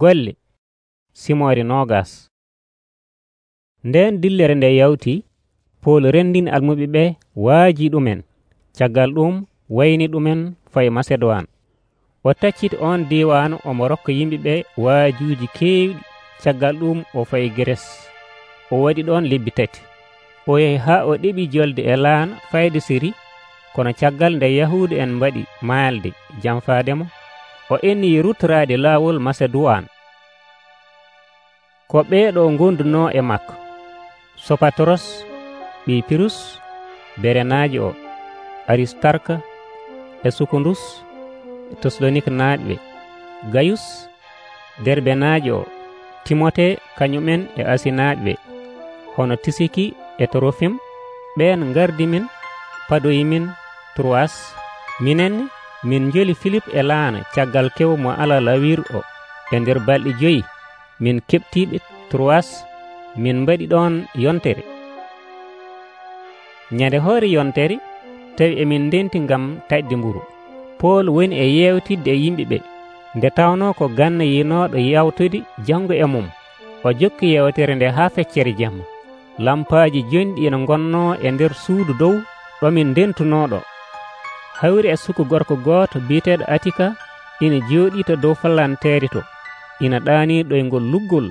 golle simoore nogas. Nden dillere nde yawti pol rendini almuɓe ɓe waaji ɗumen caggal ɗum wayni ɗumen faye macédoine o tacciti on diwan omo rokka yimɓeɓe waajuji keewɗi caggal ɗum o fayi grese o waɗi ɗon lebbi tati. O yehi ha o ɗeɓi jolde e laan fayde séri kono caggal nde yahude en mbaɗi maalde jamfademo o enni rutorade laawol macédoine ko ɓeeɗo gonduno e makko sopatros ɓi pirus berenaji o aristarka e sukundus toslonik naaɓe gayus derbenaji timote kañumen e asinaɓe hono tisiki e torofim ɓen gardi min padoyi min trois minenne min joli philip e laana caggal kew mo ala lawir o e nder balɗe joyi min keɓtiɓe trois min mbaɗi ɗon yontere. Ñande hoore yontere tawi emin ndenti gam taƴde mburu. Pool woni e yewtidde e yimɓe ɓe nde tawno ko ganna yinoɗo yawtude janngo e mum. O jokki yewtere nde haa feccere jamma. Lampaji jonɗi ene gonno e nder suudu dow ɗomin ndentunoɗo hawri e suku gorko goto biteɗo atika ina jooɗi to dow fallanteeri to. Ina ɗani ɗoygol luggol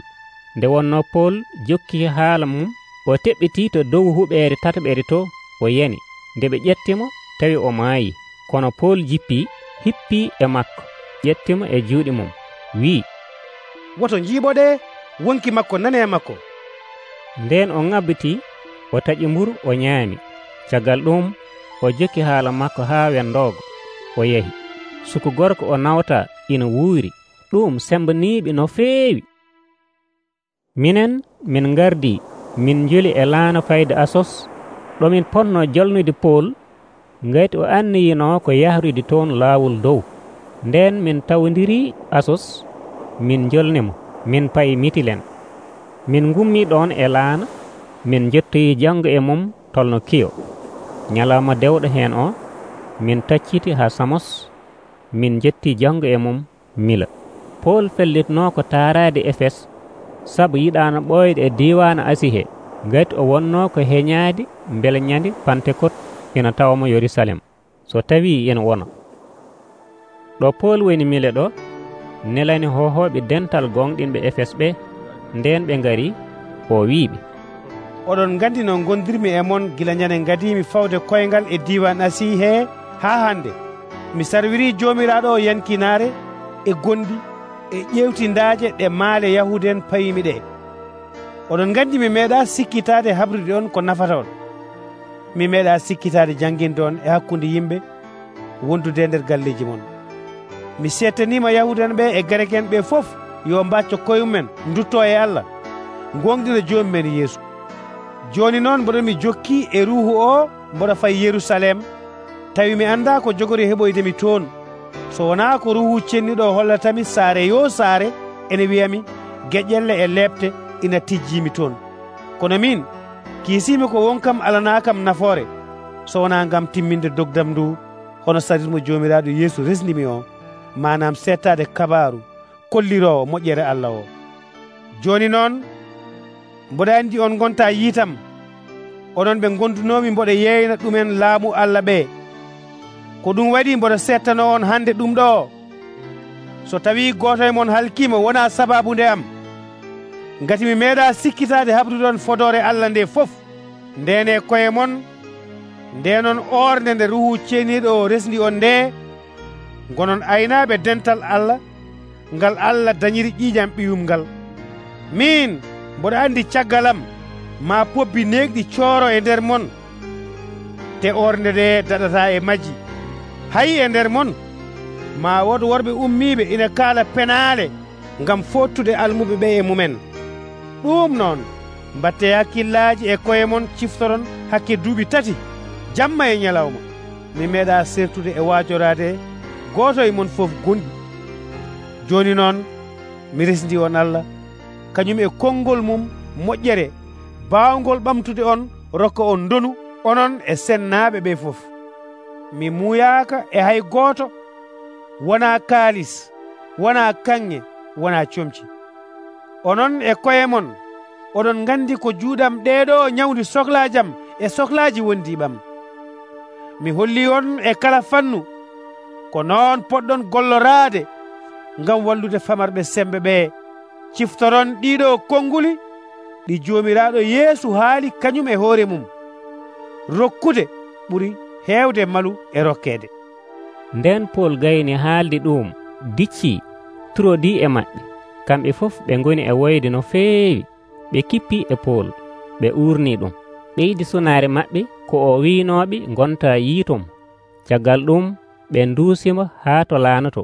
nde wonno pol jokki haala mum o teɓɓiti to dow huɓere tataɓere to o yani nde ɓe ƴettimo tawi o maayi. Kono pol jippi hippi e makko. Ƴettimo e juuɗe mum. Wi woto jiiɓoɗe wonki makko nane e makko. Nden o ŋabbiti o taƴi mburu o ñaami caggal ɗum o jokki haala makko haa wendoogo o yehi suku gorko o nawta ina wuuri ɗum sembaniiɓe no feewi. Minen min ngardi min joli e laana fayde asos ɗomin potno jolnude pool ngati o anniyino ko yahrude toon laawol dow. Nden min tawdiri asos min jolnimo min payi mitilen. Min gummi ɗon e laana min jettoyi janngo e mum tolno kiyo. ñalawma dewɗo heen o min tacciti haa samos min jetti janngo e mum mila. Pol fellitno ko taaraade efes sabu yiɗano ɓooyde e diwana asi he ngati o wonno ko heñaade mbele ñande pantecote ina tawamo yerusalem. So tawi ina wona. Ɗo pol woni mile ɗo nelani hohoɓe dental gonɗinɓe efes ɓe nden ɓe gari o wiiɓe. oɗon gandi no gondirmi e moon gila ñande gadimi fawde koyngal e diwan asi he ha hande. Mi sarwiri jomiraɗo o yankinare e gondi e ƴewtindaje ɗe maale yahude en payimi ɗe oɗon gandi mi meeɗa sikkitade habrude on ko nafata on. Mi meeɗa sikkitade jangguinde on e hakkude yimɓe wondude e nder galleji mon. Mi settanima yahudan ɓe e garek en ɓe foof yo mbacco koyemumen dutto e allah. Gonɗina jomumen yeesu. joni noon mboɗon mi jokki e ruhu o mboɗa fay yerusalem. Tawi mi anda ko jogori heɓoydemi toon. So wona ko ruhu cenniɗo hollatami saare yo saare ene wiyami geƴƴelle e lebte ina tijjimi toon. Kono min kiisimi ko wonkam alanakam nafoore. So wona gam timminde dogdam ndu hono sarirmo jomiraɗo yeesu resnimi o manam settade kabaru kollirowo moƴƴere allah o. Joni noon mboɗa andi on gonta yiitam. Onon ɓe gondunomi mboɗo yeyna ɗumen laamu allah ɓe. Ko ɗum waɗi mboɗo settano on hande ɗum ɗo. So tawi goto e mon halkima wona sababu nde am. Gati mi meeɗa sikkitade habduɗon fodore allah nde foof ndene koye mon ndenon orde nde ruhu ceeniɗo o resdi on nde gonon aynaɓe dental allah ngal allah dañiri ƴiƴam ɓiyum ngal. Min mboɗo andi caggal am ma pobbi negɗi cooro e nder mon. Te orde nde daɗata e majji hayi e nder mon ma wood worɓe ummiɓe ina kaala penale ngam fottude almuɓe ɓe e mumen. Ɗum noon mbatte hakkillaji e koye mon ciftoron hakke duuɓi tati jamma e ñalawma. Mi meeɗa sertude e waajorade gooto e mon fof gonɗi joni noon mi resdi on allah. kañum e konngol mum moƴƴere. Baawgol ɓamtude on rokka on donu onon e sennaaɓe ɓe fof. Mi muyaaka e hay gooto wona kaalis wona kanŋe wona comci. Onon e koye mon oɗon nganndi ko juuɗam ɗeɗo ñawdi sohlajam e sohlaji wondiɓam mi holli on e kala fannu ko noon poɗɗon golloraade ngam wallude famarɓe sembe ɓee. ciftoron ɗiɗo konnguli ɗi jomiraɗo yeesu haali kañum e hoore mum. Rokkude ɓuri heewde malu e rokkeede. Nden pol gayni haaldi ɗum dicci turodi e maɓɓe. Kamɓe fof ɓe goni e woyde no feewi ɓe kippi e pol ɓe urni ɗum. Ɓeydi sunaare maɓɓe ko o winoɓe gonta yiitom caggal ɗum ɓe duusimo haa to laanoto.